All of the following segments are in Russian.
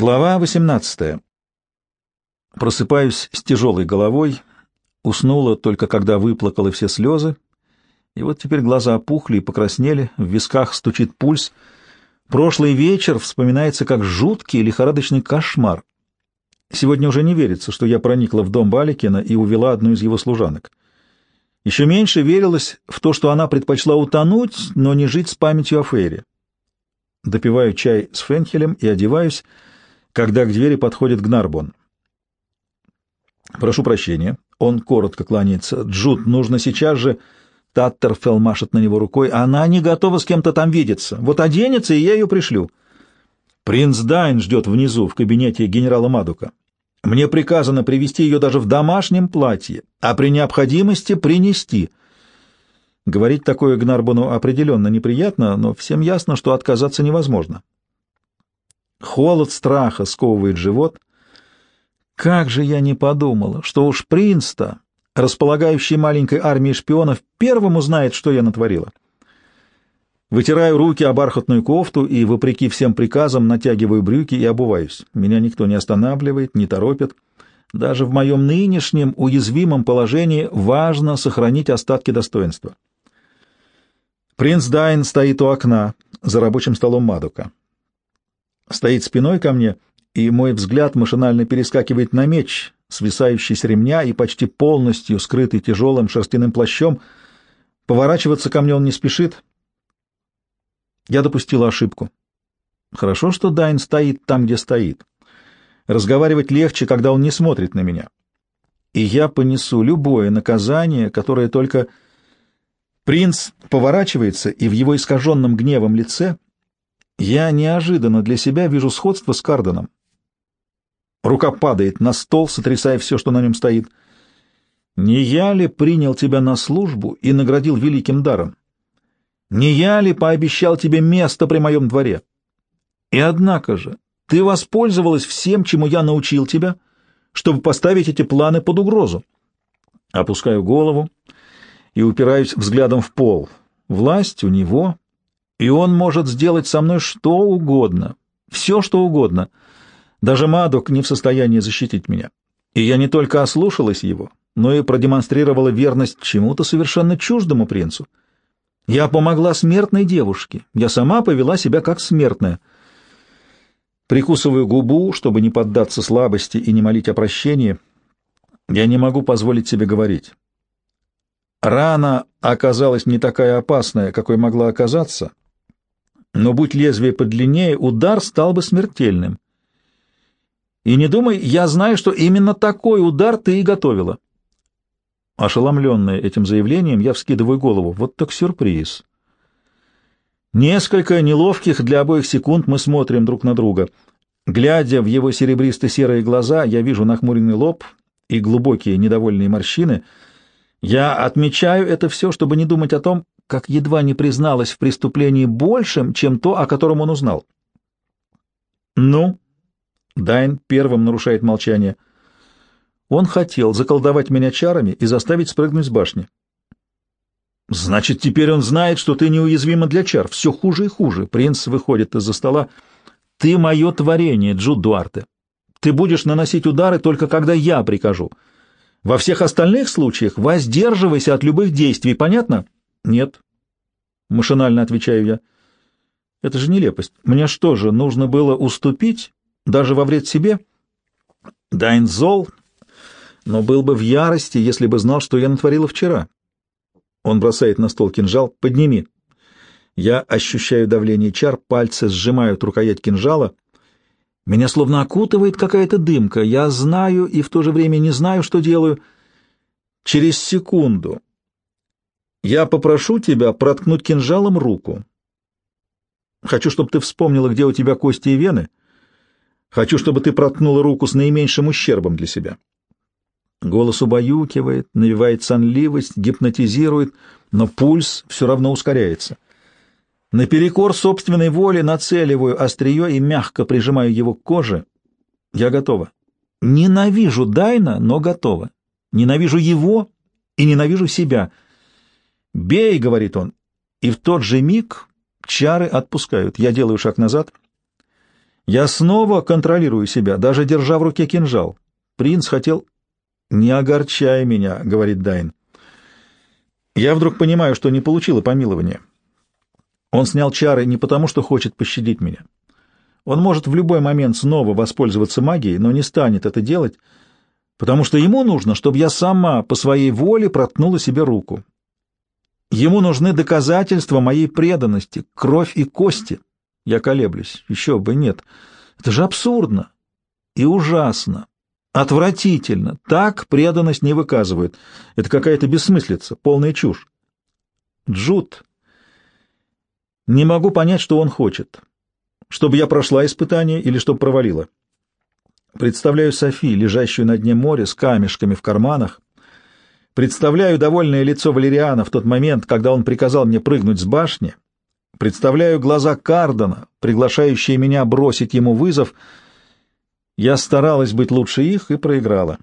Глава 18. Просыпаюсь с тяжелой головой, уснула только когда выплакала все слезы, и вот теперь глаза опухли и покраснели, в висках стучит пульс. Прошлый вечер вспоминается как жуткий лихорадочный кошмар. Сегодня уже не верится, что я проникла в дом Баликина и увела одну из его служанок. Еще меньше верилось в то, что она предпочла утонуть, но не жить с памятью о Фейре. Допиваю чай с фенхелем и одеваюсь, когда к двери подходит Гнарбон. «Прошу прощения». Он коротко кланяется. «Джуд, нужно сейчас же...» Таттерфелл машет на него рукой. «Она не готова с кем-то там видеться. Вот оденется, и я ее пришлю». «Принц Дайн ждет внизу, в кабинете генерала Мадука. Мне приказано привести ее даже в домашнем платье, а при необходимости принести». Говорить такое Гнарбону определенно неприятно, но всем ясно, что отказаться невозможно. Холод страха сковывает живот. Как же я не подумала, что уж принц-то, располагающий маленькой армией шпионов, первым узнает, что я натворила. Вытираю руки о бархатную кофту и, вопреки всем приказам, натягиваю брюки и обуваюсь. Меня никто не останавливает, не торопит. Даже в моем нынешнем уязвимом положении важно сохранить остатки достоинства. Принц Дайн стоит у окна за рабочим столом Мадука стоит спиной ко мне, и мой взгляд машинально перескакивает на меч, свисающий с ремня и почти полностью скрытый тяжелым шерстяным плащом. Поворачиваться ко мне он не спешит. Я допустила ошибку. Хорошо, что Дайн стоит там, где стоит. Разговаривать легче, когда он не смотрит на меня. И я понесу любое наказание, которое только... Принц поворачивается, и в его искаженном гневом лице я неожиданно для себя вижу сходство с Карденом. Рука падает на стол, сотрясая все, что на нем стоит. «Не я ли принял тебя на службу и наградил великим даром? Не я ли пообещал тебе место при моем дворе? И однако же ты воспользовалась всем, чему я научил тебя, чтобы поставить эти планы под угрозу». Опускаю голову и упираюсь взглядом в пол. Власть у него, и он может сделать со мной что угодно, все что угодно. Даже Мадок не в состоянии защитить меня. И я не только ослушалась его, но и продемонстрировала верность чему-то совершенно чуждому принцу. Я помогла смертной девушке, я сама повела себя как смертная. Прикусываю губу, чтобы не поддаться слабости и не молить о прощении. Я не могу позволить себе говорить. Рана оказалась не такая опасная, какой могла оказаться, но будь лезвие подлиннее, удар стал бы смертельным. И не думай, я знаю, что именно такой удар ты и готовила. Ошеломленная этим заявлением, я вскидываю голову. Вот так сюрприз. Несколько неловких для обоих секунд мы смотрим друг на друга. Глядя в его серебристо-серые глаза, я вижу нахмуренный лоб и глубокие недовольные морщины. Я отмечаю это все, чтобы не думать о том, как едва не призналась в преступлении большим, чем то, о котором он узнал. «Ну?» — Дайн первым нарушает молчание. «Он хотел заколдовать меня чарами и заставить спрыгнуть с башни». «Значит, теперь он знает, что ты неуязвима для чар. Все хуже и хуже». Принц выходит из-за стола. «Ты мое творение, Джуд Дуарте. Ты будешь наносить удары только когда я прикажу. Во всех остальных случаях воздерживайся от любых действий, понятно?» Нет. Машинально отвечаю я. Это же нелепость. Мне что же, нужно было уступить, даже во вред себе? Дайн зол, но был бы в ярости, если бы знал, что я натворила вчера. Он бросает на стол кинжал. Подними. Я ощущаю давление чар, пальцы сжимают рукоять кинжала. Меня словно окутывает какая-то дымка. Я знаю и в то же время не знаю, что делаю. Через секунду я попрошу тебя проткнуть кинжалом руку. Хочу, чтобы ты вспомнила, где у тебя кости и вены. Хочу, чтобы ты проткнула руку с наименьшим ущербом для себя. Голос убаюкивает, навевает сонливость, гипнотизирует, но пульс все равно ускоряется. Наперекор собственной воле нацеливаю острие и мягко прижимаю его к коже. Я готова. Ненавижу Дайна, но готова. Ненавижу его и ненавижу себя — «Бей!» — говорит он. И в тот же миг чары отпускают. Я делаю шаг назад. Я снова контролирую себя, даже держа в руке кинжал. Принц хотел... «Не огорчай меня», — говорит Дайн. Я вдруг понимаю, что не получила помилования. Он снял чары не потому, что хочет пощадить меня. Он может в любой момент снова воспользоваться магией, но не станет это делать, потому что ему нужно, чтобы я сама по своей воле проткнула себе руку. Ему нужны доказательства моей преданности, кровь и кости. Я колеблюсь. Еще бы нет. Это же абсурдно и ужасно. Отвратительно. Так преданность не выказывают. Это какая-то бессмыслица, полная чушь. Джуд. Не могу понять, что он хочет. Чтобы я прошла испытание или чтобы провалила. Представляю Софи, лежащую на дне моря с камешками в карманах. Представляю довольное лицо Валериана в тот момент, когда он приказал мне прыгнуть с башни — Представляю глаза Кардона, приглашающие меня бросить ему вызов. Я старалась быть лучше их и проиграла.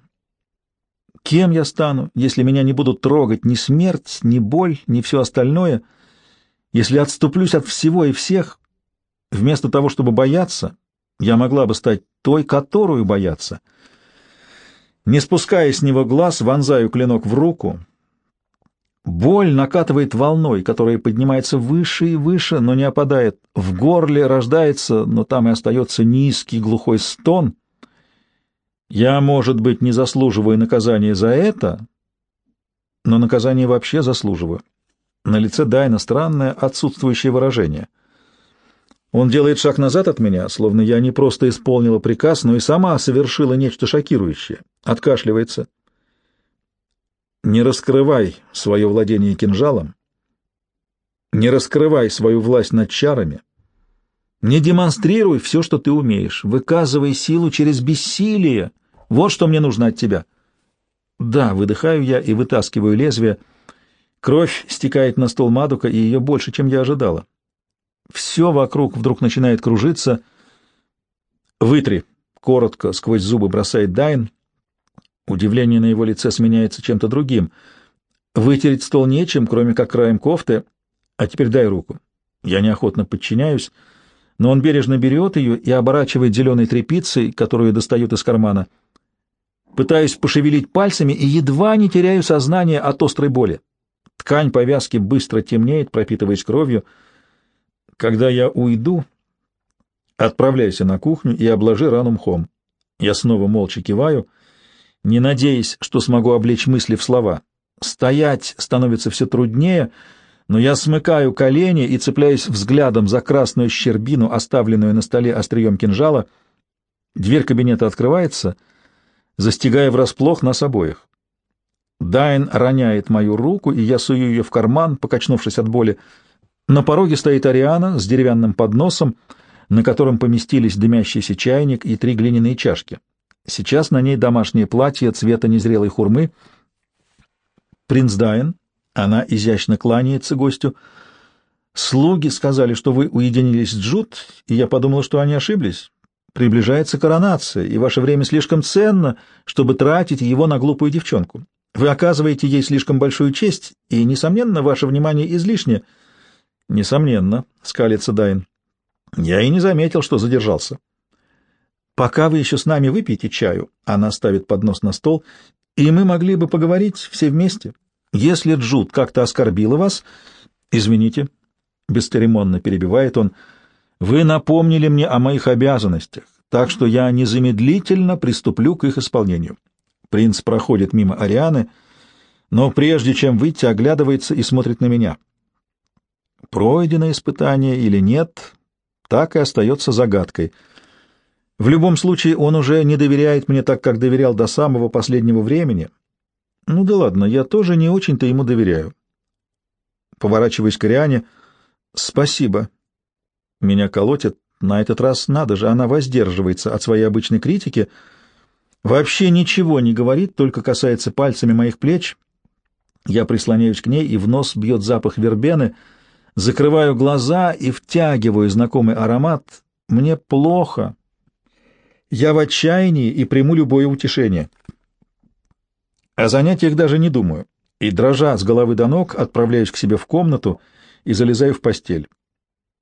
Кем я стану, если меня не будут трогать ни смерть, ни боль, ни все остальное, если отступлюсь от всего и всех? Вместо того, чтобы бояться, я могла бы стать той, которую бояться. Не спуская с него глаз, вонзаю клинок в руку — Боль накатывает волной, которая поднимается выше и выше, но не опадает. В горле рождается, но там и остается низкий глухой стон. Я, может быть, не заслуживаю наказания за это, но наказание вообще заслуживаю. На лице Дайна странное отсутствующее выражение. Он делает шаг назад от меня, словно я не просто исполнила приказ, но и сама совершила нечто шокирующее. Откашливается. Не раскрывай свое владение кинжалом, не раскрывай свою власть над чарами, не демонстрируй все, что ты умеешь, выказывай силу через бессилие. Вот что мне нужно от тебя. Да, выдыхаю я и вытаскиваю лезвие. Кровь стекает на стол Мадука, и ее больше, чем я ожидала. Все вокруг вдруг начинает кружиться. «Вытри!» — коротко сквозь зубы бросает Дайн, Удивление на его лице сменяется чем-то другим. Вытереть стол нечем, кроме как краем кофты. А теперь дай руку. Я неохотно подчиняюсь, но он бережно берет ее и оборачивает зеленой тряпицей, которую достает из кармана. Пытаюсь пошевелить пальцами и едва не теряю сознание от острой боли. Ткань повязки быстро темнеет, пропитываясь кровью. Когда я уйду, отправляйся на кухню и обложи рану мхом. Я снова молча киваю — не надеясь, что смогу облечь мысли в слова. Стоять становится все труднее, но я смыкаю колени и цепляюсь взглядом за красную щербину, оставленную на столе острием кинжала. Дверь кабинета открывается, застигая врасплох нас обоих. Дайн роняет мою руку, и я сую ее в карман, покачнувшись от боли. На пороге стоит Ариана с деревянным подносом, на котором поместились дымящийся чайник и три глиняные чашки. Сейчас на ней домашнее платье цвета незрелой хурмы. Принц Дайн, она изящно кланяется гостю. Слуги сказали, что вы уединились с Джуд, и я подумала, что они ошиблись. Приближается коронация, и ваше время слишком ценно, чтобы тратить его на глупую девчонку. Вы оказываете ей слишком большую честь, и, несомненно, ваше внимание излишне. — Несомненно, — скалится Дайн. — Я и не заметил, что задержался. Пока вы еще с нами выпьете чаю, она ставит поднос на стол, и мы могли бы поговорить все вместе. Если Джуд как-то оскорбила вас, извините, бесцеремонно перебивает он, вы напомнили мне о моих обязанностях, так что я незамедлительно приступлю к их исполнению. Принц проходит мимо Арианы, но прежде чем выйти, оглядывается и смотрит на меня. Пройдено испытание или нет, так и остается загадкой — в любом случае, он уже не доверяет мне так, как доверял до самого последнего времени. Ну да ладно, я тоже не очень-то ему доверяю. Поворачиваясь к Ариане, спасибо. Меня колотит. На этот раз надо же, она воздерживается от своей обычной критики. Вообще ничего не говорит, только касается пальцами моих плеч. Я прислоняюсь к ней, и в нос бьет запах вербены. Закрываю глаза и втягиваю знакомый аромат. Мне плохо, я в отчаянии и приму любое утешение. О занятиях даже не думаю, и, дрожа с головы до ног, отправляюсь к себе в комнату и залезаю в постель.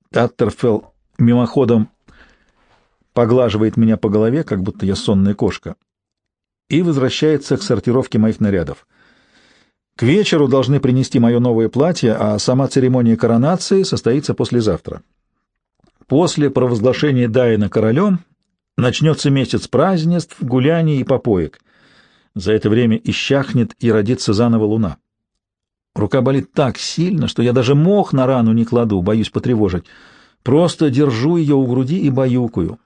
Таттерфелл мимоходом поглаживает меня по голове, как будто я сонная кошка, и возвращается к сортировке моих нарядов. К вечеру должны принести мое новое платье, а сама церемония коронации состоится послезавтра. После провозглашения Дайна королем начнется месяц празднеств, гуляний и попоек. За это время исчахнет и родится заново луна. Рука болит так сильно, что я даже мох на рану не кладу, боюсь потревожить. Просто держу ее у груди и баюкаю.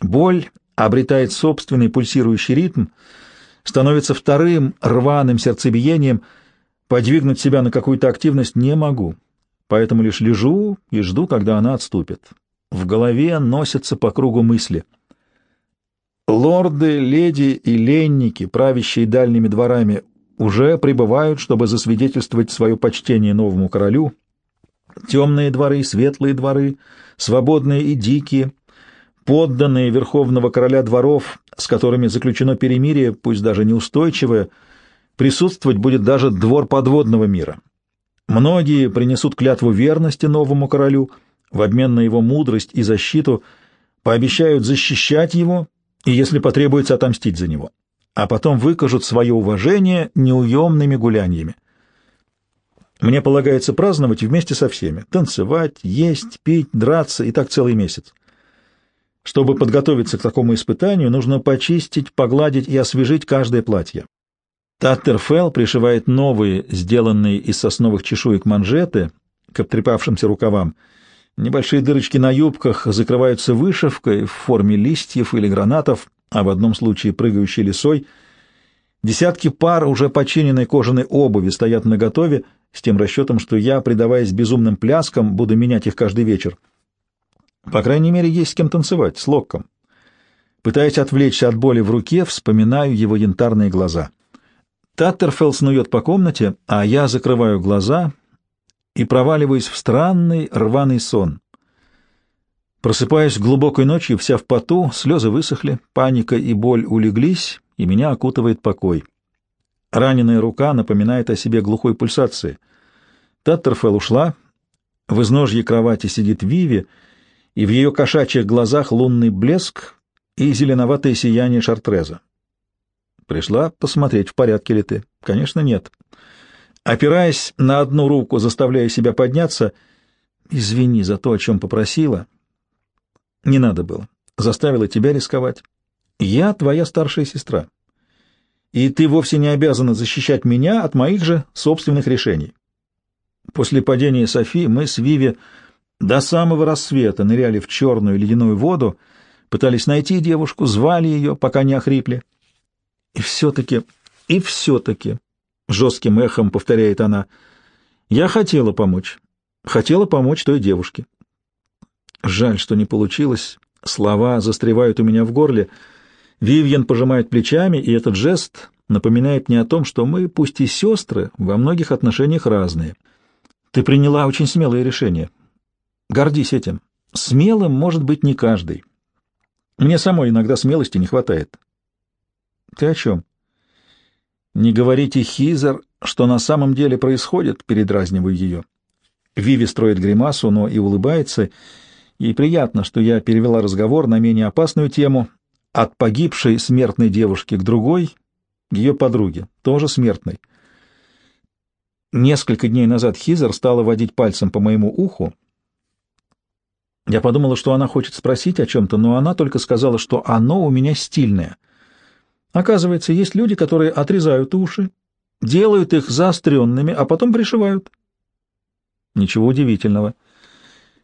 Боль обретает собственный пульсирующий ритм, становится вторым рваным сердцебиением. Подвигнуть себя на какую-то активность не могу, поэтому лишь лежу и жду, когда она отступит. В голове носятся по кругу мысли. Лорды, леди и ленники, правящие дальними дворами, уже прибывают, чтобы засвидетельствовать свое почтение новому королю. Темные дворы, светлые дворы, свободные и дикие, подданные верховного короля дворов, с которыми заключено перемирие, пусть даже неустойчивое, присутствовать будет даже двор подводного мира. Многие принесут клятву верности новому королю в обмен на его мудрость и защиту, пообещают защищать его и, если потребуется, отомстить за него а потом выкажут свое уважение неуемными гуляниями. Мне полагается праздновать вместе со всеми, танцевать, есть, пить, драться и так целый месяц. Чтобы подготовиться к такому испытанию, нужно почистить, погладить и освежить каждое платье. Таттерфелл пришивает новые, сделанные из сосновых чешуек манжеты к обтрепавшимся рукавам. Небольшие дырочки на юбках закрываются вышивкой в форме листьев или гранатов, а в одном случае прыгающей лисой. Десятки пар уже починенной кожаной обуви стоят наготове, с тем расчетом, что я, предаваясь безумным пляскам, буду менять их каждый вечер. По крайней мере, есть с кем танцевать, с Локком. Пытаясь отвлечься от боли в руке, вспоминаю его янтарные глаза. Таттерфелл снует по комнате, а я закрываю глаза и проваливаюсь в странный рваный сон. Просыпаюсь глубокой ночью, вся в поту, слезы высохли, паника и боль улеглись, и меня окутывает покой. Раненая рука напоминает о себе глухой пульсации. Таттерфелл ушла, в изножье кровати сидит Виви, и в ее кошачьих глазах лунный блеск и зеленоватое сияние шартреза. Пришла посмотреть, в порядке ли ты. Конечно, нет. Опираясь на одну руку, заставляя себя подняться, извини за то, о чем попросила — не надо было. Заставила тебя рисковать. Я твоя старшая сестра. И ты вовсе не обязана защищать меня от моих же собственных решений. После падения Софи мы с Виви до самого рассвета ныряли в черную ледяную воду, пытались найти девушку, звали ее, пока не охрипли. И все-таки, и все-таки, — жестким эхом повторяет она, — я хотела помочь, хотела помочь той девушке. Жаль, что не получилось. Слова застревают у меня в горле. Вивьен пожимает плечами, и этот жест напоминает мне о том, что мы, пусть и сестры, во многих отношениях разные. Ты приняла очень смелое решение. Гордись этим. Смелым может быть не каждый. Мне самой иногда смелости не хватает. Ты о чем? Не говорите, Хизер, что на самом деле происходит, передразниваю ее. Виви строит гримасу, но и улыбается, Ей приятно, что я перевела разговор на менее опасную тему от погибшей смертной девушки к другой, ее подруге, тоже смертной. Несколько дней назад Хизер стала водить пальцем по моему уху. Я подумала, что она хочет спросить о чем-то, но она только сказала, что оно у меня стильное. Оказывается, есть люди, которые отрезают уши, делают их заостренными, а потом пришивают. Ничего удивительного.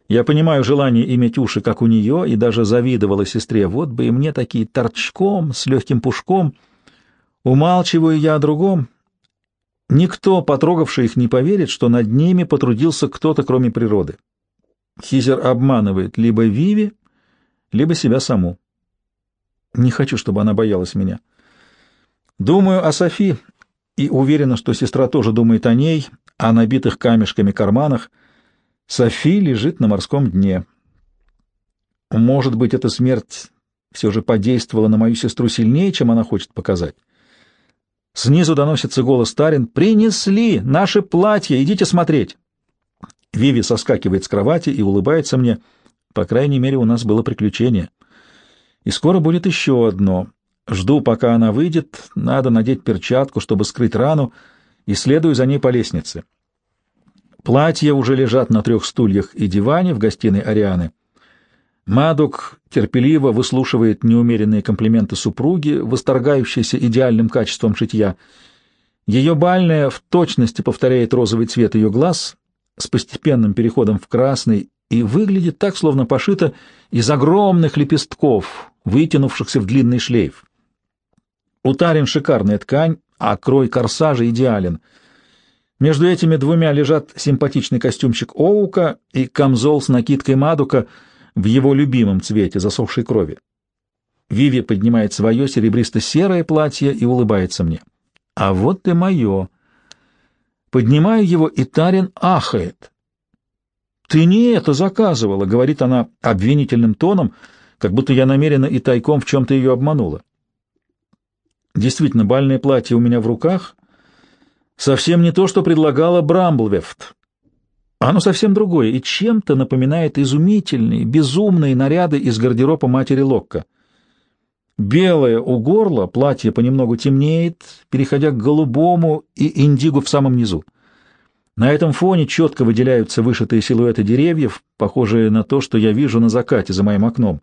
Я понимаю желание иметь уши, как у нее, и даже завидовала сестре. Вот бы и мне такие торчком, с легким пушком. Умалчиваю я о другом. Никто, потрогавший их, не поверит, что над ними потрудился кто-то, кроме природы. Хизер обманывает либо Виви, либо себя саму. Не хочу, чтобы она боялась меня. Думаю о Софи и уверена, что сестра тоже думает о ней, о набитых камешками карманах — Софи лежит на морском дне. Может быть, эта смерть все же подействовала на мою сестру сильнее, чем она хочет показать. Снизу доносится голос Тарин. «Принесли! Наше платье! Идите смотреть!» Виви соскакивает с кровати и улыбается мне. По крайней мере, у нас было приключение. И скоро будет еще одно. Жду, пока она выйдет, надо надеть перчатку, чтобы скрыть рану, и следую за ней по лестнице. Платья уже лежат на трех стульях и диване в гостиной Арианы. Мадук терпеливо выслушивает неумеренные комплименты супруги, восторгающейся идеальным качеством шитья. Ее бальная в точности повторяет розовый цвет ее глаз с постепенным переходом в красный и выглядит так, словно пошита из огромных лепестков, вытянувшихся в длинный шлейф. У Тарин шикарная ткань, а крой корсажа идеален. Между этими двумя лежат симпатичный костюмчик Оука и камзол с накидкой Мадука — в его любимом цвете засохшей крови. Виви поднимает свое серебристо-серое платье и улыбается мне. А вот и мое. Поднимаю его, и Тарин ахает. «Ты не это заказывала», — говорит она обвинительным тоном, как будто я намеренно и тайком в чем-то ее обманула. Действительно, бальное платье у меня в руках совсем не то, что предлагала Брамблвефт. Оно совсем другое и чем-то напоминает изумительные, безумные наряды из гардероба матери Локка. Белое у горла, платье понемногу темнеет, переходя к голубому и индигу в самом низу. На этом фоне четко выделяются вышитые силуэты деревьев, похожие на то, что я вижу на закате за моим окном.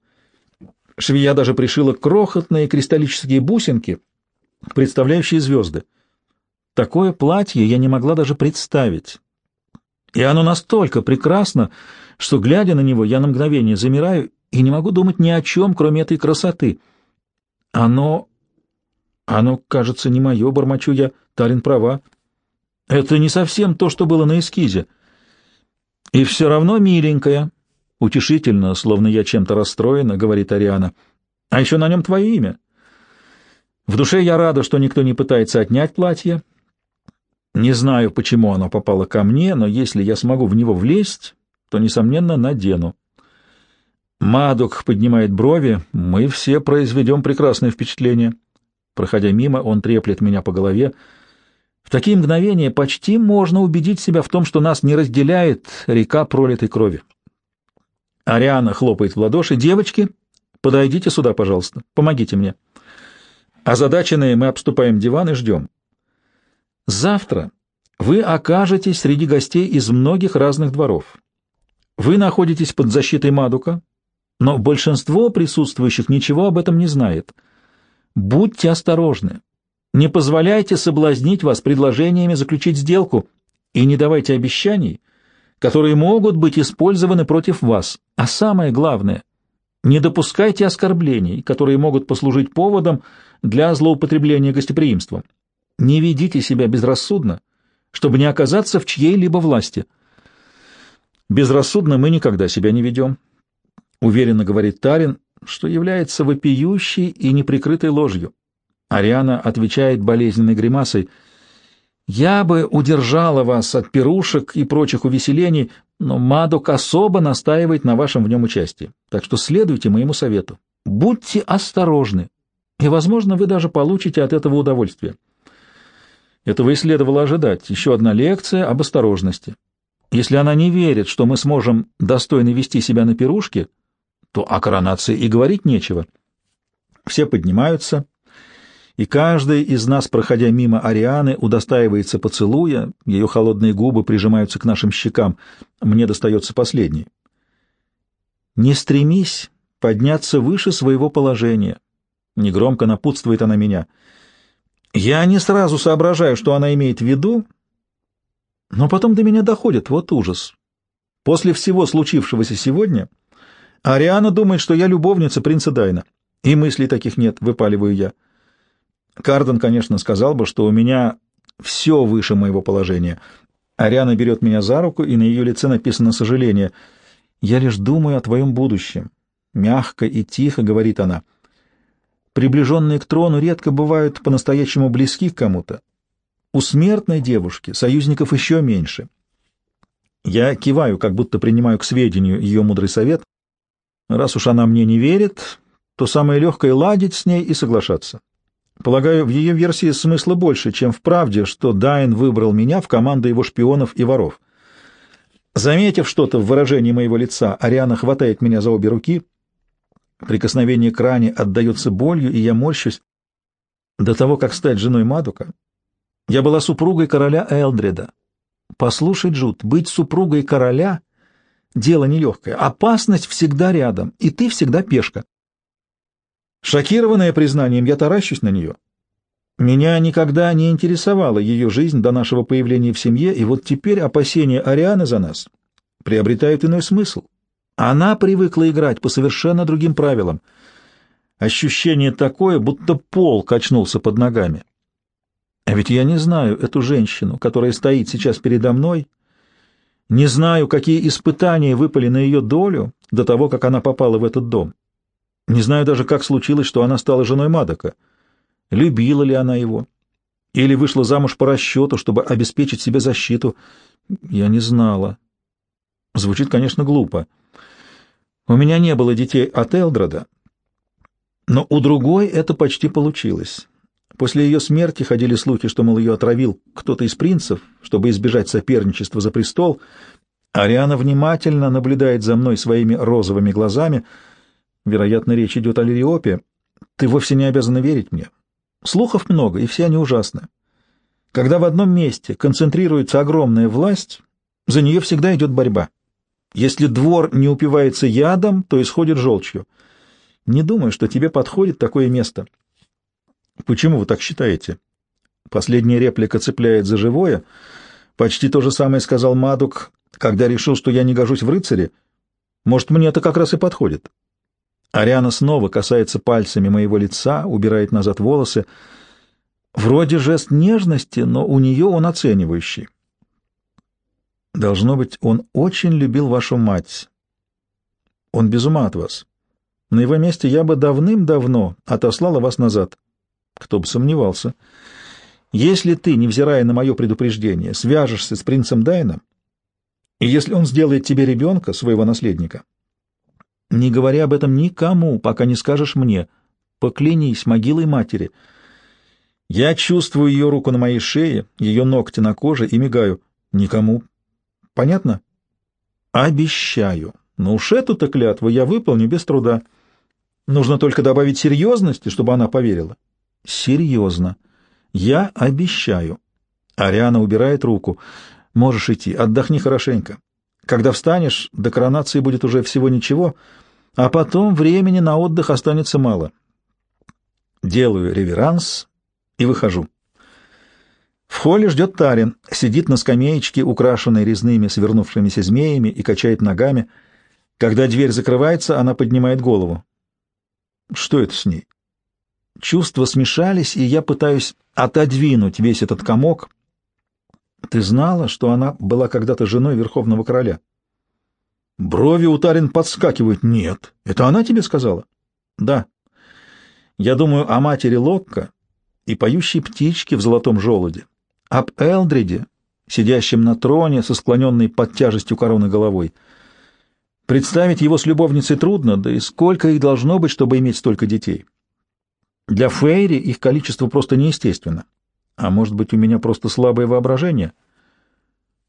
Швея даже пришила крохотные кристаллические бусинки, представляющие звезды. Такое платье я не могла даже представить, и оно настолько прекрасно, что, глядя на него, я на мгновение замираю и не могу думать ни о чем, кроме этой красоты. Оно... Оно, кажется, не мое, бормочу я. Талин права. Это не совсем то, что было на эскизе. И все равно миленькая. Утешительно, словно я чем-то расстроена, говорит Ариана. А еще на нем твое имя. В душе я рада, что никто не пытается отнять платье, не знаю, почему оно попало ко мне, но если я смогу в него влезть, то, несомненно, надену. Мадок поднимает брови. Мы все произведем прекрасное впечатление. Проходя мимо, он треплет меня по голове. В такие мгновения почти можно убедить себя в том, что нас не разделяет река пролитой крови. Ариана хлопает в ладоши. «Девочки, подойдите сюда, пожалуйста. Помогите мне». Озадаченные мы обступаем диван и ждем. Завтра вы окажетесь среди гостей из многих разных дворов. Вы находитесь под защитой Мадука, но большинство присутствующих ничего об этом не знает. Будьте осторожны. Не позволяйте соблазнить вас предложениями заключить сделку и не давайте обещаний, которые могут быть использованы против вас. А самое главное, не допускайте оскорблений, которые могут послужить поводом для злоупотребления гостеприимством. Не ведите себя безрассудно, чтобы не оказаться в чьей-либо власти. Безрассудно мы никогда себя не ведем, — уверенно говорит Тарин, что является вопиющей и неприкрытой ложью. Ариана отвечает болезненной гримасой. «Я бы удержала вас от пирушек и прочих увеселений, но Мадок особо настаивает на вашем в нем участии, так что следуйте моему совету. Будьте осторожны, и, возможно, вы даже получите от этого удовольствие». Этого и следовало ожидать. Еще одна лекция об осторожности. Если она не верит, что мы сможем достойно вести себя на пирушке, то о коронации и говорить нечего. Все поднимаются, и каждый из нас, проходя мимо Арианы, удостаивается поцелуя, ее холодные губы прижимаются к нашим щекам, мне достается последний. «Не стремись подняться выше своего положения», — негромко напутствует она меня, — я не сразу соображаю, что она имеет в виду, но потом до меня доходит вот ужас. После всего случившегося сегодня Ариана думает, что я любовница принца Дайна. И мыслей таких нет, выпаливаю я. Карден, конечно, сказал бы, что у меня все выше моего положения. Ариана берет меня за руку, и на ее лице написано сожаление. «Я лишь думаю о твоем будущем». Мягко и тихо говорит она приближенные к трону редко бывают по-настоящему близки к кому-то. У смертной девушки союзников еще меньше. Я киваю, как будто принимаю к сведению ее мудрый совет. Раз уж она мне не верит, то самое легкое — ладить с ней и соглашаться. Полагаю, в ее версии смысла больше, чем в правде, что Дайн выбрал меня в команду его шпионов и воров. Заметив что-то в выражении моего лица, Ариана хватает меня за обе руки — Прикосновение к ране отдается болью, и я морщусь. До того, как стать женой Мадука, я была супругой короля Элдреда. Послушай, Джуд, быть супругой короля — дело нелегкое. Опасность всегда рядом, и ты всегда пешка. Шокированная признанием, я таращусь на нее. Меня никогда не интересовала ее жизнь до нашего появления в семье, и вот теперь опасения Арианы за нас приобретают иной смысл. Она привыкла играть по совершенно другим правилам. Ощущение такое, будто пол качнулся под ногами. А ведь я не знаю эту женщину, которая стоит сейчас передо мной, не знаю, какие испытания выпали на ее долю до того, как она попала в этот дом. Не знаю даже, как случилось, что она стала женой Мадока. Любила ли она его? Или вышла замуж по расчету, чтобы обеспечить себе защиту? Я не знала. Звучит, конечно, глупо. У меня не было детей от Элдрода, но у другой это почти получилось. После ее смерти ходили слухи, что, мол, ее отравил кто-то из принцев, чтобы избежать соперничества за престол. Ариана внимательно наблюдает за мной своими розовыми глазами. Вероятно, речь идет о Лириопе. Ты вовсе не обязана верить мне. Слухов много, и все они ужасны. Когда в одном месте концентрируется огромная власть, за нее всегда идет борьба. Если двор не упивается ядом, то исходит желчью. Не думаю, что тебе подходит такое место. Почему вы так считаете? Последняя реплика цепляет за живое. Почти то же самое сказал Мадук, когда решил, что я не гожусь в рыцаре. Может, мне это как раз и подходит. Ариана снова касается пальцами моего лица, убирает назад волосы. Вроде жест нежности, но у нее он оценивающий. Должно быть, он очень любил вашу мать. Он без ума от вас. На его месте я бы давным-давно отослала вас назад. Кто бы сомневался. Если ты, невзирая на мое предупреждение, свяжешься с принцем Дайном, и если он сделает тебе ребенка, своего наследника, не говори об этом никому, пока не скажешь мне. Поклянись могилой матери. Я чувствую ее руку на моей шее, ее ногти на коже и мигаю. Никому. Понятно? Обещаю. Но уж эту-то клятву я выполню без труда. Нужно только добавить серьезности, чтобы она поверила. Серьезно. Я обещаю. Ариана убирает руку. Можешь идти, отдохни хорошенько. Когда встанешь, до коронации будет уже всего ничего, а потом времени на отдых останется мало. Делаю реверанс и выхожу. В холле ждет Тарин, сидит на скамеечке, украшенной резными свернувшимися змеями, и качает ногами. Когда дверь закрывается, она поднимает голову. Что это с ней? Чувства смешались, и я пытаюсь отодвинуть весь этот комок. Ты знала, что она была когда-то женой Верховного Короля? Брови у Тарин подскакивают. Нет. Это она тебе сказала? Да. Я думаю о матери Локка и поющей птичке в золотом желуде об Элдриде, сидящем на троне со склоненной под тяжестью короны головой. Представить его с любовницей трудно, да и сколько их должно быть, чтобы иметь столько детей. Для Фейри их количество просто неестественно. А может быть, у меня просто слабое воображение?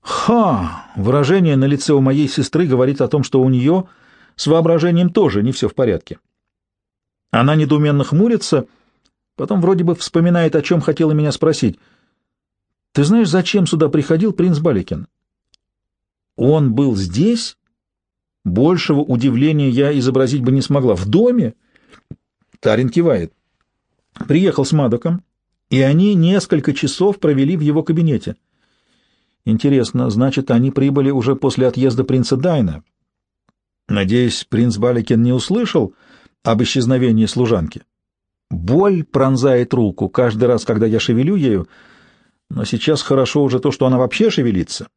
Ха! Выражение на лице у моей сестры говорит о том, что у нее с воображением тоже не все в порядке. Она недоуменно хмурится, потом вроде бы вспоминает, о чем хотела меня спросить — ты знаешь, зачем сюда приходил принц Баликин? Он был здесь? Большего удивления я изобразить бы не смогла. В доме? Тарин кивает. Приехал с Мадоком, и они несколько часов провели в его кабинете. Интересно, значит, они прибыли уже после отъезда принца Дайна. Надеюсь, принц Баликин не услышал об исчезновении служанки. Боль пронзает руку каждый раз, когда я шевелю ею, но сейчас хорошо уже то, что она вообще шевелится.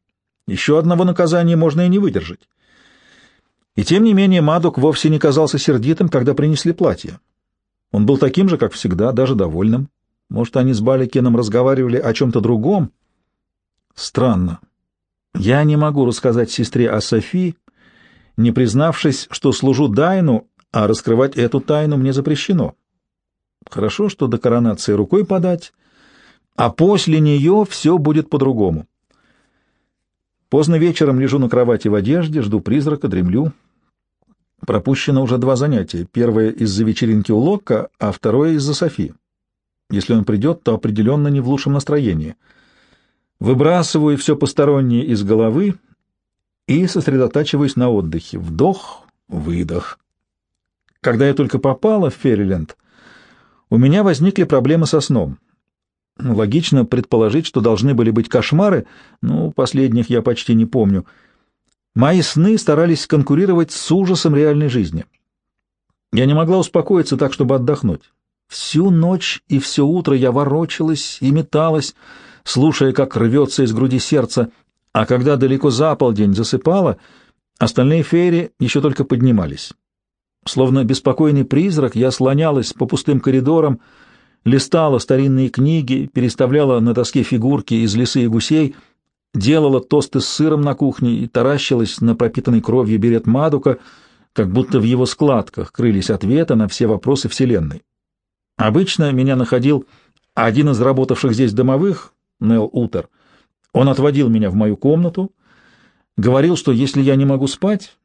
Еще одного наказания можно и не выдержать. И тем не менее Мадок вовсе не казался сердитым, когда принесли платье. Он был таким же, как всегда, даже довольным. Может, они с Баликином разговаривали о чем-то другом? Странно. Я не могу рассказать сестре о Софии, не признавшись, что служу Дайну, а раскрывать эту тайну мне запрещено. Хорошо, что до коронации рукой подать — а после нее все будет по-другому. Поздно вечером лежу на кровати в одежде, жду призрака, дремлю. Пропущено уже два занятия. Первое из-за вечеринки у Локка, а второе из-за Софи. Если он придет, то определенно не в лучшем настроении. Выбрасываю все постороннее из головы и сосредотачиваюсь на отдыхе. Вдох, выдох. Когда я только попала в Ферриленд, у меня возникли проблемы со сном. Логично предположить, что должны были быть кошмары, ну, последних я почти не помню. Мои сны старались конкурировать с ужасом реальной жизни. Я не могла успокоиться так, чтобы отдохнуть. Всю ночь и все утро я ворочалась и металась, слушая, как рвется из груди сердце, а когда далеко за полдень засыпала, остальные фейри еще только поднимались. Словно беспокойный призрак, я слонялась по пустым коридорам, листала старинные книги, переставляла на доске фигурки из лисы и гусей, делала тосты с сыром на кухне и таращилась на пропитанный кровью берет Мадука, как будто в его складках крылись ответы на все вопросы Вселенной. Обычно меня находил один из работавших здесь домовых, Нел Утер. Он отводил меня в мою комнату, говорил, что если я не могу спать,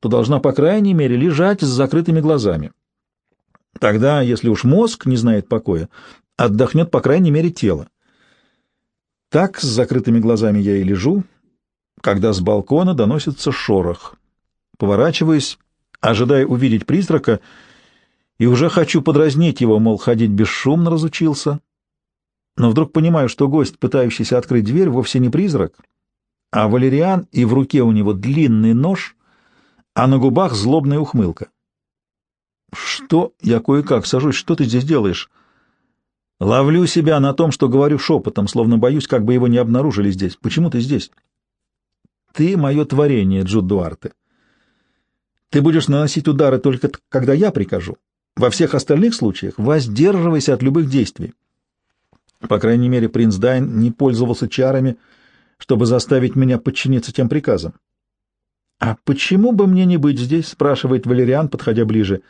то должна, по крайней мере, лежать с закрытыми глазами. Тогда, если уж мозг не знает покоя, отдохнет, по крайней мере, тело. Так, с закрытыми глазами я и лежу, когда с балкона доносится шорох. Поворачиваюсь, ожидая увидеть призрака, и уже хочу подразнить его, мол, ходить бесшумно разучился. Но вдруг понимаю, что гость, пытающийся открыть дверь, вовсе не призрак, а валериан, и в руке у него длинный нож, а на губах злобная ухмылка. «Что?» — я кое-как сажусь. «Что ты здесь делаешь?» Ловлю себя на том, что говорю шепотом, словно боюсь, как бы его не обнаружили здесь. «Почему ты здесь?» «Ты — мое творение, Джуд Дуарте. Ты будешь наносить удары только когда я прикажу. Во всех остальных случаях воздерживайся от любых действий». По крайней мере, принц Дайн не пользовался чарами, чтобы заставить меня подчиниться тем приказам. «А почему бы мне не быть здесь?» — спрашивает Валериан, подходя ближе.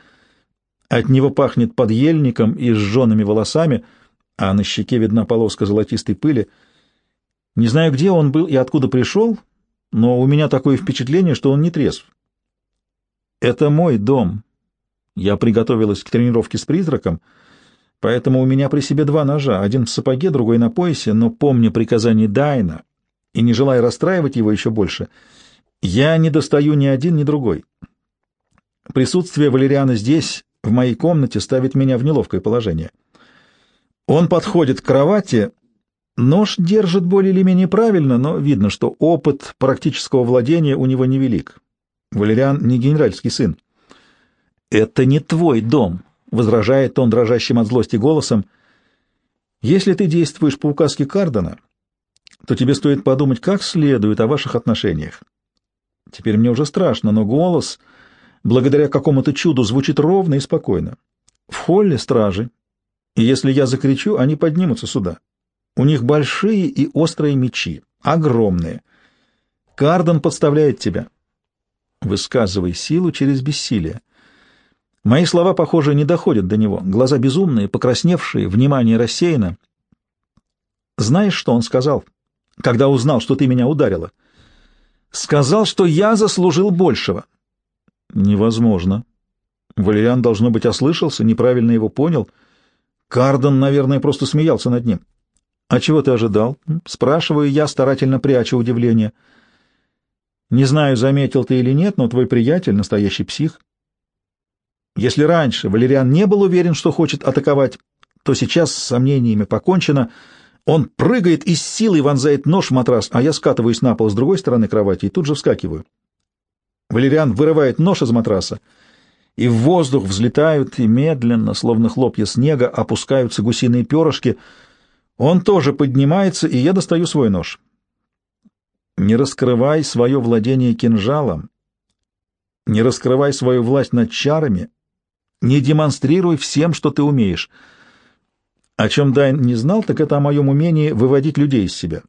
От него пахнет подъельником и сжженными волосами, а на щеке видна полоска золотистой пыли. Не знаю, где он был и откуда пришел, но у меня такое впечатление, что он не трезв. «Это мой дом. Я приготовилась к тренировке с призраком, поэтому у меня при себе два ножа, один в сапоге, другой на поясе, но, помня приказание Дайна и не желая расстраивать его еще больше, — я не достаю ни один, ни другой. Присутствие Валериана здесь, в моей комнате, ставит меня в неловкое положение. Он подходит к кровати, нож держит более или менее правильно, но видно, что опыт практического владения у него невелик. Валериан не генеральский сын. «Это не твой дом», — возражает он дрожащим от злости голосом. «Если ты действуешь по указке Кардена, то тебе стоит подумать как следует о ваших отношениях. Теперь мне уже страшно, но голос, благодаря какому-то чуду, звучит ровно и спокойно. В холле стражи, и если я закричу, они поднимутся сюда. У них большие и острые мечи, огромные. Кардон подставляет тебя. Высказывай силу через бессилие. Мои слова, похоже, не доходят до него. Глаза безумные, покрасневшие, внимание рассеяно. Знаешь, что он сказал, когда узнал, что ты меня ударила? Сказал, что я заслужил большего. Невозможно. Валериан, должно быть, ослышался, неправильно его понял. Кардон, наверное, просто смеялся над ним. «А чего ты ожидал?» — спрашиваю я, старательно пряча удивление. «Не знаю, заметил ты или нет, но твой приятель — настоящий псих. Если раньше Валериан не был уверен, что хочет атаковать, то сейчас с сомнениями покончено — он прыгает и с силой вонзает нож в матрас, а я скатываюсь на пол с другой стороны кровати и тут же вскакиваю. Валериан вырывает нож из матраса, и в воздух взлетают и медленно, словно хлопья снега, опускаются гусиные перышки. Он тоже поднимается, и я достаю свой нож. Не раскрывай свое владение кинжалом, не раскрывай свою власть над чарами, не демонстрируй всем, что ты умеешь — о чем Дайн не знал, так это о моем умении выводить людей из себя.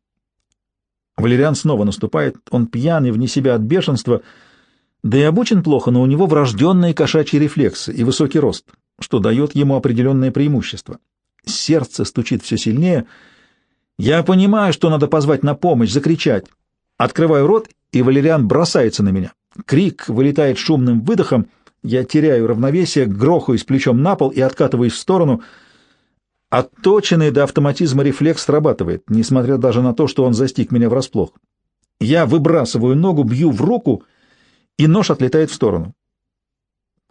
Валериан снова наступает, он пьяный, вне себя от бешенства, да и обучен плохо, но у него врожденные кошачьи рефлексы и высокий рост, что дает ему определенное преимущество. Сердце стучит все сильнее. Я понимаю, что надо позвать на помощь, закричать. Открываю рот, и Валериан бросается на меня. Крик вылетает шумным выдохом, я теряю равновесие, грохаюсь плечом на пол и откатываюсь в сторону. Отточенный до автоматизма рефлекс срабатывает, несмотря даже на то, что он застиг меня врасплох. Я выбрасываю ногу, бью в руку, и нож отлетает в сторону.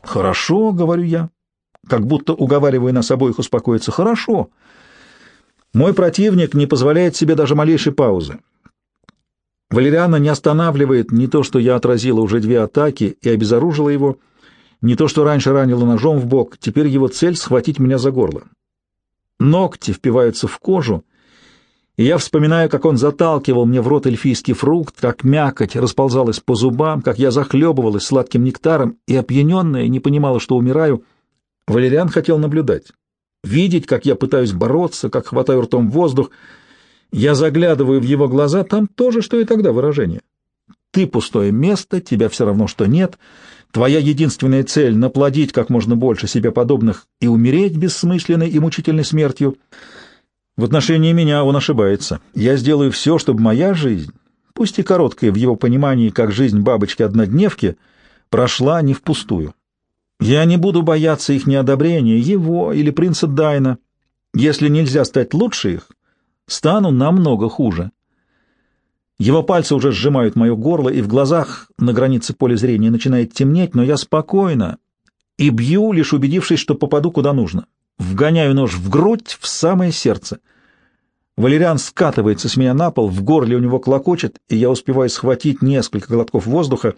«Хорошо», — говорю я, как будто уговариваю нас обоих успокоиться. «Хорошо». Мой противник не позволяет себе даже малейшей паузы. Валериана не останавливает не то, что я отразила уже две атаки и обезоружила его, не то, что раньше ранила ножом в бок, теперь его цель — схватить меня за горло. Ногти впиваются в кожу, и я вспоминаю, как он заталкивал мне в рот эльфийский фрукт, как мякоть расползалась по зубам, как я захлебывалась сладким нектаром и, опьяненная, не понимала, что умираю. Валериан хотел наблюдать, видеть, как я пытаюсь бороться, как хватаю ртом воздух — я заглядываю в его глаза, там тоже, что и тогда выражение. Ты пустое место, тебя все равно, что нет. Твоя единственная цель — наплодить как можно больше себе подобных и умереть бессмысленной и мучительной смертью. В отношении меня он ошибается. Я сделаю все, чтобы моя жизнь, пусть и короткая в его понимании, как жизнь бабочки-однодневки, прошла не впустую. Я не буду бояться их неодобрения, его или принца Дайна. Если нельзя стать лучше их, стану намного хуже. Его пальцы уже сжимают мое горло, и в глазах на границе поля зрения начинает темнеть, но я спокойно и бью, лишь убедившись, что попаду куда нужно. Вгоняю нож в грудь, в самое сердце. Валериан скатывается с меня на пол, в горле у него клокочет, и я успеваю схватить несколько глотков воздуха.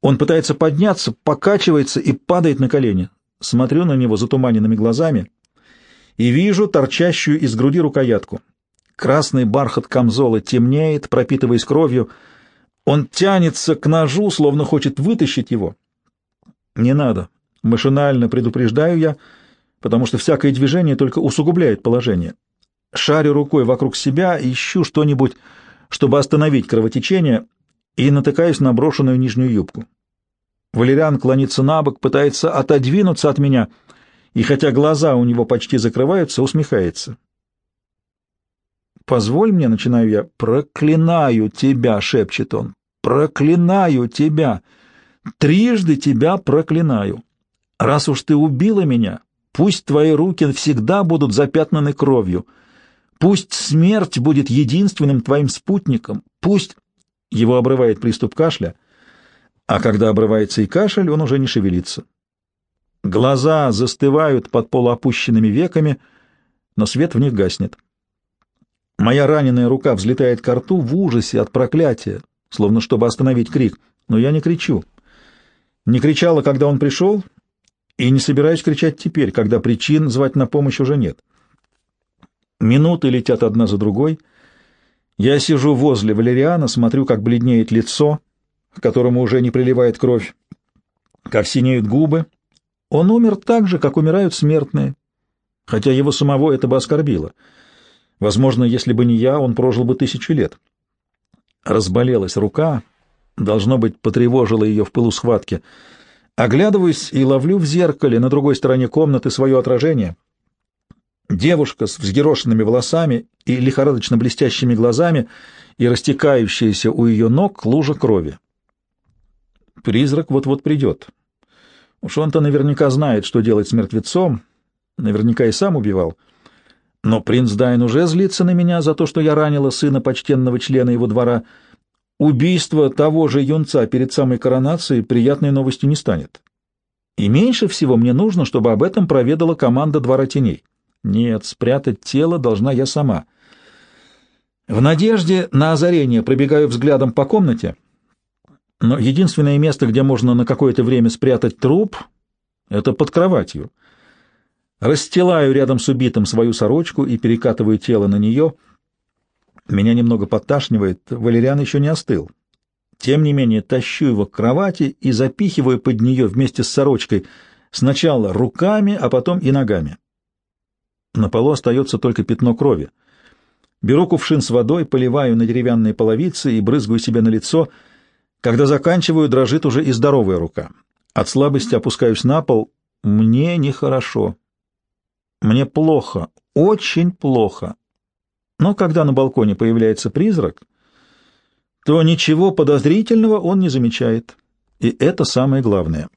Он пытается подняться, покачивается и падает на колени. Смотрю на него затуманенными глазами и вижу торчащую из груди рукоятку. Красный бархат камзола темнеет, пропитываясь кровью. Он тянется к ножу, словно хочет вытащить его. Не надо. Машинально предупреждаю я, потому что всякое движение только усугубляет положение. Шарю рукой вокруг себя, ищу что-нибудь, чтобы остановить кровотечение, и натыкаюсь на брошенную нижнюю юбку. Валериан клонится на бок, пытается отодвинуться от меня, и хотя глаза у него почти закрываются, усмехается. «Позволь мне», — начинаю я, — «проклинаю тебя», — шепчет он, — «проклинаю тебя, трижды тебя проклинаю. Раз уж ты убила меня, пусть твои руки всегда будут запятнаны кровью, пусть смерть будет единственным твоим спутником, пусть...» Его обрывает приступ кашля, а когда обрывается и кашель, он уже не шевелится. Глаза застывают под полуопущенными веками, но свет в них гаснет. Моя раненая рука взлетает к рту в ужасе от проклятия, словно чтобы остановить крик, но я не кричу. Не кричала, когда он пришел, и не собираюсь кричать теперь, когда причин звать на помощь уже нет. Минуты летят одна за другой. Я сижу возле Валериана, смотрю, как бледнеет лицо, которому уже не приливает кровь, как синеют губы. Он умер так же, как умирают смертные, хотя его самого это бы оскорбило — Возможно, если бы не я, он прожил бы тысячу лет. Разболелась рука, должно быть, потревожила ее в пылу схватки. Оглядываюсь и ловлю в зеркале на другой стороне комнаты свое отражение. Девушка с взъерошенными волосами и лихорадочно блестящими глазами и растекающаяся у ее ног лужа крови. Призрак вот-вот придет. Уж он-то наверняка знает, что делать с мертвецом, наверняка и сам убивал — но принц Дайн уже злится на меня за то, что я ранила сына почтенного члена его двора. Убийство того же юнца перед самой коронацией приятной новостью не станет. И меньше всего мне нужно, чтобы об этом проведала команда двора теней. Нет, спрятать тело должна я сама. В надежде на озарение пробегаю взглядом по комнате, но единственное место, где можно на какое-то время спрятать труп, — это под кроватью. Расстилаю рядом с убитым свою сорочку и перекатываю тело на нее. Меня немного подташнивает, валериан еще не остыл. Тем не менее, тащу его к кровати и запихиваю под нее вместе с сорочкой сначала руками, а потом и ногами. На полу остается только пятно крови. Беру кувшин с водой, поливаю на деревянные половицы и брызгаю себе на лицо. Когда заканчиваю, дрожит уже и здоровая рука. От слабости опускаюсь на пол. Мне нехорошо. Мне плохо, очень плохо. Но когда на балконе появляется призрак, то ничего подозрительного он не замечает. И это самое главное.